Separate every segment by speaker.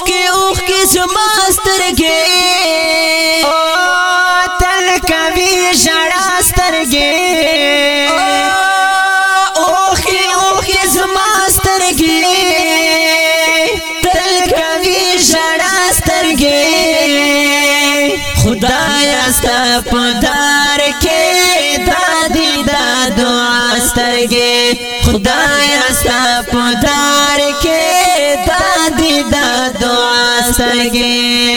Speaker 1: اوخ کې اوخ کې زما سترګې او تل کوي ژړا سترګې اوخ کې اوخ کې زما سترګې تل کوي ژړا سترګې خدایا ستا په دار کې دادی دا دعا سترګې خدایا ستا په دار دعا سگے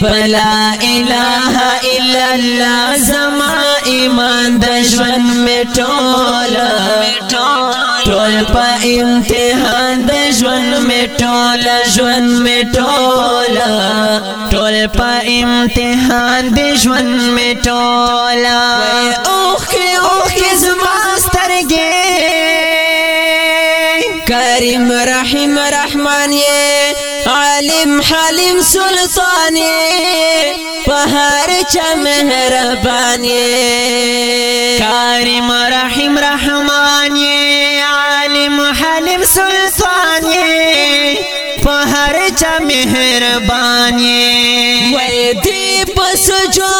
Speaker 1: پلا الہ الا اللہ زما ایمان دشمن میں ٹولا ٹول پا امتحان دشمن میں ٹولا جون میں ٹولا ٹول پا امتحان دشمن میں ٹولا اوخ کے اوخ کے زماستر گے کریم رحیم رحمان یہ عالم حلیم سلطانی په هر چا مهربانی کریم رحیم رحمانی عالم حلیم سلطانی په هر چا مهربانی وې دې پس جو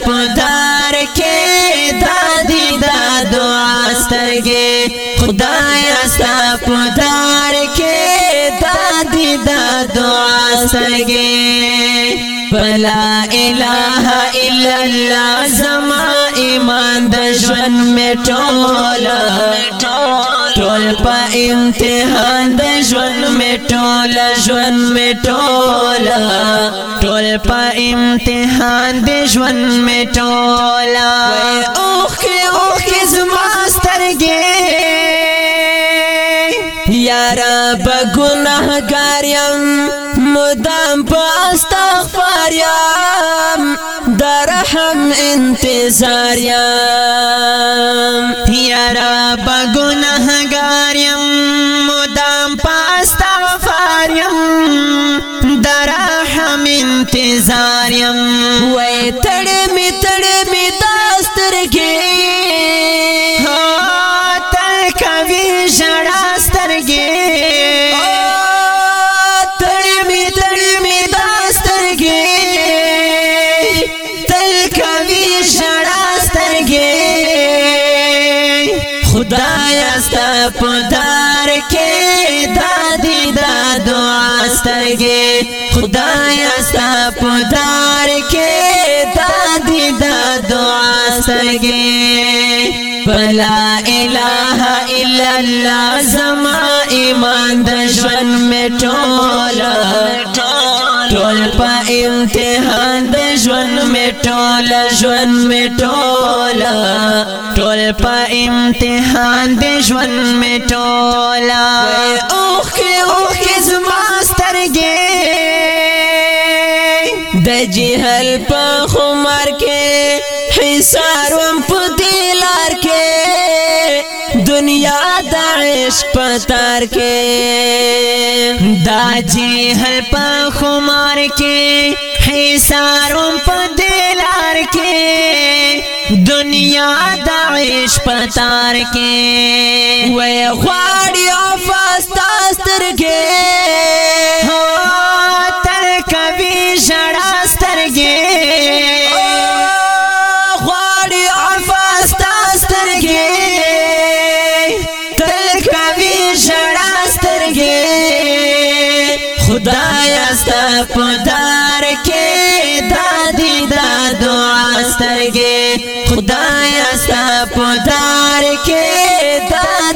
Speaker 1: پدار کے دادی داد خدایا سپ پدار کے دادی دا دعاس گے الہ الا اللہ زما ایمان در میں چل په امتحان د ژوند میټول ژوند میټول ټول په امتحان د ژوند میټول اوخ کې اوخ کې زما سترګې یار بګناهګار يم مدام په استغفار يم درهم انتظار يم یارا بگنہگار یم مدام پاستا وفار یم درحم انتظار یم وی تڑ می تڑ می داستر گیر سترګې خدای استا پدار کې تا دې دا دعا سترګې بلا اله الا الله زما ایمان د ژوند میټول ٹول پا امتحان دشون میں ٹولا جن میں ٹولا ٹول پا امتحان اوخ میں ٹولا سترګې گے جهل پا خمر عشق پتار کې دا چې هل په خمار کې حسارم په دلار کې دنیا د عشق پتار کې وې غواړي افاستا سترګې هوا تر کوي ژړا سترګې غواړي افاستا سترګې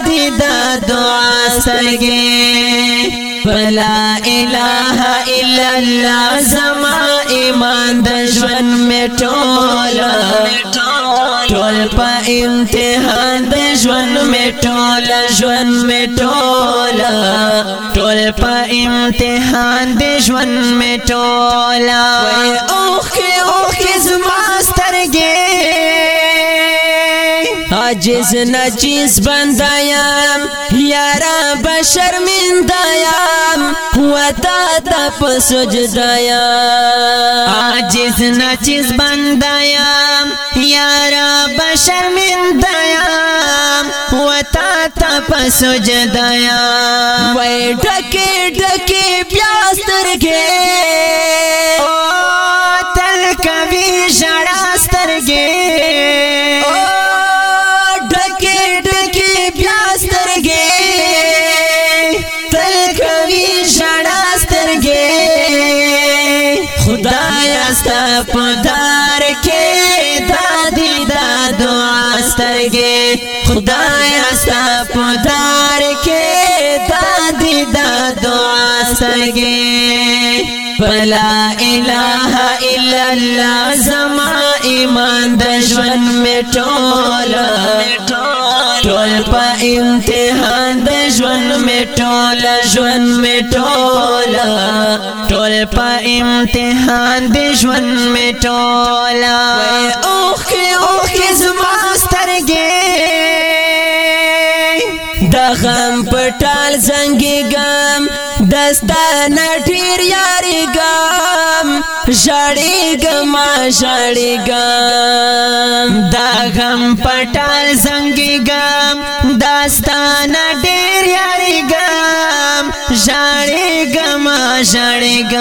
Speaker 1: دې د دعا سترګې بلا اله الا الله زما ایمان د ژوند میټول ټول په امتحان د ژوند میټول ژوند میټول ټول په امتحان د ژوند میټول اوخه اوخه زما سترګې عاجز نجیز بندایم یارا بشرمندایم وتا تا پسجدایم عاجز نجیز بندایم یارا بشرمندایم وتا تا پسجدایم وای ډکه ډکه پیاسترګه استا پدار کې دادی دا دعا سترګې خدای استا پدار کې دادی دا دعا سترګې بلا اله الا الله زما ایمان د ژوند میټول میټول ټول په امتحان د ژوند می ټول ژوند می ټول ټول په امتحان د ژوند می ټول اوخ کې اوخ کې زما سترګې د غم پټال زنګي غم دستانه ډیر یاري غم ژړېګ ما ژړېګ دا غم پټال زنګېګ داستان ډېر یارېګ ژړېګ ما ژړېګ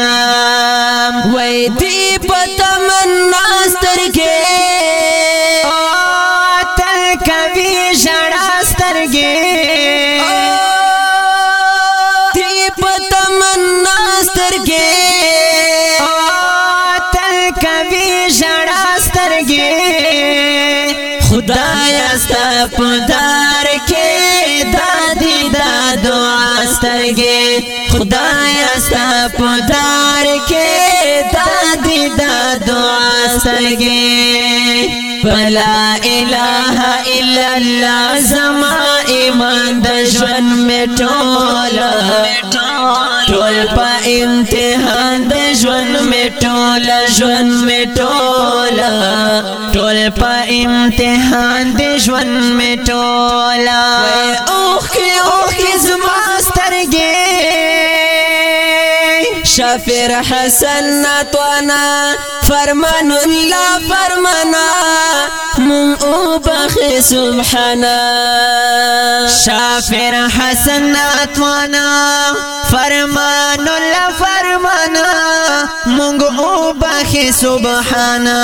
Speaker 1: وې دې پتم ناستر کې او تل کوي ژړاستر کې پتم ناستر کې پدار کې دادی دا دعا سترګې خدای استا پدار کې دادی دا دعا سترګې فلا اله الا الله زما ایمان د ژوند میټولا ټول په امتحان د ژوند میټولا ژوند میټولا ٹول پا امتحان دشمن میں ٹولا اوکھے اوکھاستر گے شفر حسن نتوانا فرمان اللہ فرمانا من او بخ سبحانا شفر حسن توانا فرمان اللہ فرمانا من او اخي سبحانا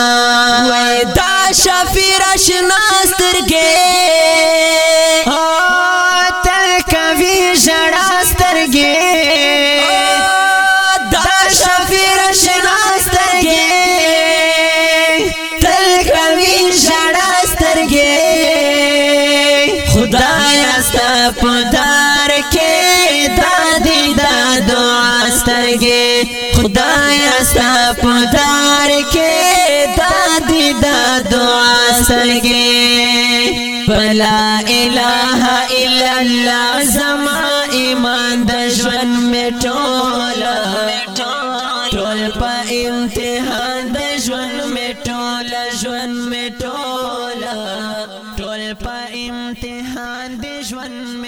Speaker 1: وای دا شفیع رشناستر کې پدار کې دا دی دا دعا سرګې بلا اله الا الله زما ایمان د ژوند میټول ټول په امتحان د ژوند میټول ژوند میټول ټول په امتحان د ژوند